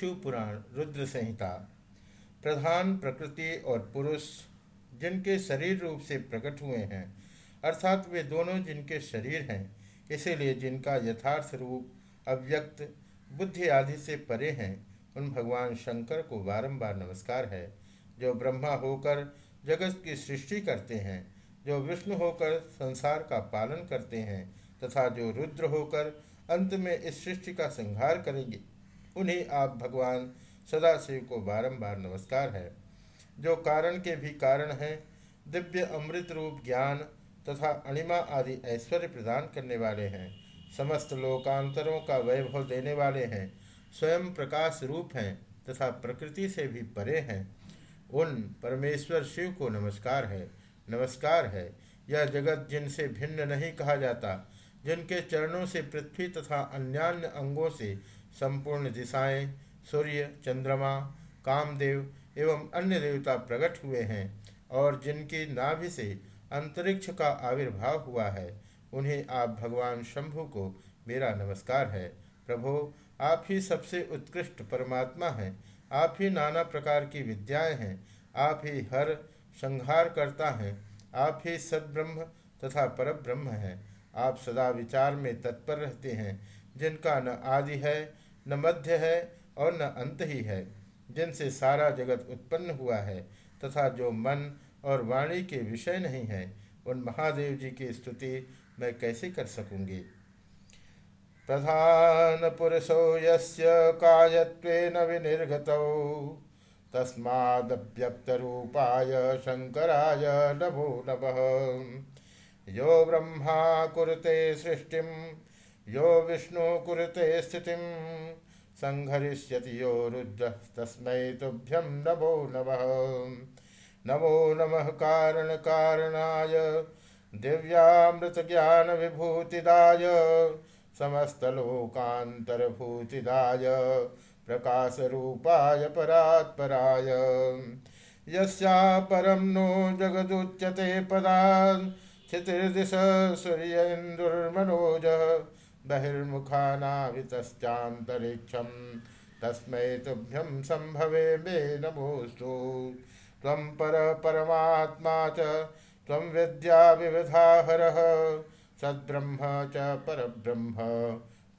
शिव पुराण रुद्र संहिता, प्रधान प्रकृति और पुरुष, जिनके शरीर रूप से प्रकट हुए हैं, अर्थात वे दोनों जिनके शरीर हैं, इसीलिए जिनका यथार्थ रूप, अव्यक्त, बुद्धि आदि से परे हैं, उन भगवान शंकर को बारंबार नमस्कार है। जो ब्रह्मा होकर जगत की सृष्टि करते हैं, जो विष्णु होकर संसार का पालन करते हैं, तथा जो रुद्र होकर अंत में इस सृष्टि का संहार करेंगे उन्हें आप भगवान सदाशिव को बारंबार नमस्कार है। जो कारण के भी कारण हैं, दिव्य अमृत रूप ज्ञान तथा अणिमा आदि ऐश्वर्य प्रदान करने वाले हैं। समस्त लोकांतरों का वैभव देने वाले हैं, स्वयं प्रकाश रूप हैं तथा प्रकृति से भी परे हैं। उन परमेश्वर शिव को नमस्कार है। नमस्कार है। यह जगत जिनसे भिन्न नहीं कहा जाता, जिनके चरणों से पृथ्वी तथा अन्यान्य अंगों से संपूर्ण दिशाएँ, सूर्य, चंद्रमा, कामदेव एवं अन्य देवता प्रकट हुए हैं और जिनकी नाभि से अंतरिक्ष का आविर्भाव हुआ है, उन्हें आप भगवान शंभु को मेरा नमस्कार है। प्रभो, आप ही सबसे उत्कृष्ट परमात्मा हैं, आप ही नाना प्रकार की विद्याएँ हैं, आप ही हर संहार करता हैं, आप ही सद्ब्रह्म तथा परब्रह्म हैं। आप सदा विचार में तत्पर रहते हैं, जिनका न आदि है न मध्य है और न अंत ही है, जिनसे सारा जगत उत्पन्न हुआ है, तथा जो मन और वाणी के विषय नहीं है, उन महादेव जी की स्तुति मैं कैसे कर सकूँगी? प्रधान पुरुषो, यस्य कायत्वेन विनिर्गतौ तस्मादव्यक्तरूपाय शङ्कराय नमो नमः। यो ब्रह्मा कुरुते सृष्टिं यो विष्णु कुरुते स्थितिं संहरिष्यति यो रुद्र। तस्मै तुभ्यं नमो नमः। नमो नमः कारणकारणाय। दिव्यामृतज्ञानविभूतिदाय। समस्तलोकान्तरभूतिदाय। प्रकाशरूपाय परात्पराय। यस्या परं नो जगदुच्यते क्षितिर्दिश सूर्येन्दुर्मनोजः बहिर्मुखानावितश्चान्तरिक्षं तस्मै तुभ्यं सम्भवे मे नमोऽस्तु। त्वं परपरमात्मा च, त्वं विद्या विविधाहरः सद्ब्रह्म च परब्रह्म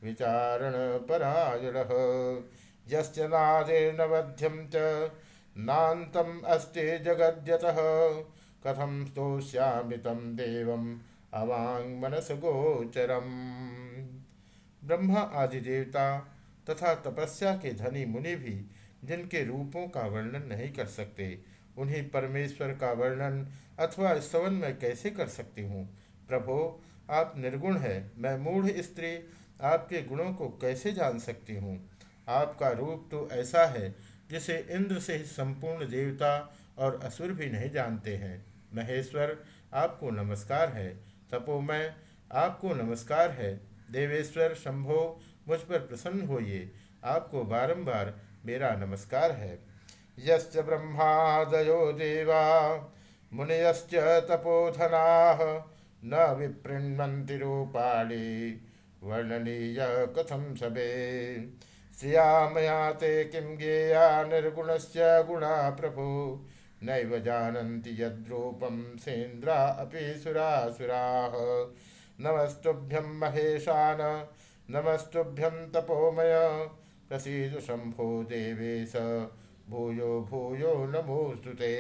विचारणपरायणः यस्य नादेर्नवध्यं च, नान्तम् अस्ति जगद्यतः। कथम स्तोष्यामि तम देवम अवांग मनस गोचरम ब्रह्मा आदि देवता तथा तपस्या के धनी मुनि भी, जिनके रूपों का वर्णन नहीं कर सकते, उन्हीं परमेश्वर का वर्णन अथवा स्तवन में कैसे कर सकती हूँ? प्रभो, आप निर्गुण है, मैं मूढ़ स्त्री, आपके गुणों को कैसे जान सकती हूँ? आपका रूप तो ऐसा है, जिसे इंद्र से संपूर्ण देवता और असुर भी नहीं जानते हैं। महेश्वर, आपको नमस्कार है। तपोमय आपको नमस्कार है। देवेश्वर शंभो, मुझ पर प्रसन्न होइए। आपको बारंबार मेरा नमस्कार है। यश्च ब्रह्मादयो देवा, मुनयश्च तपोधना, न विपृण्वन्ति रूपाणि, वर्णनीय कथम सबे श्रिया ते किं गेया निर्गुणस्य गुणा प्रभु नैव जानन्ति यद्रूपं सेन्द्रा अपि सुरासुराः। नमस्तुभ्यं महेशान, नमस्तुभ्यं तपोमय। प्रसीद शम्भो देवेश, भूयो भूयो नमोऽस्तु ते।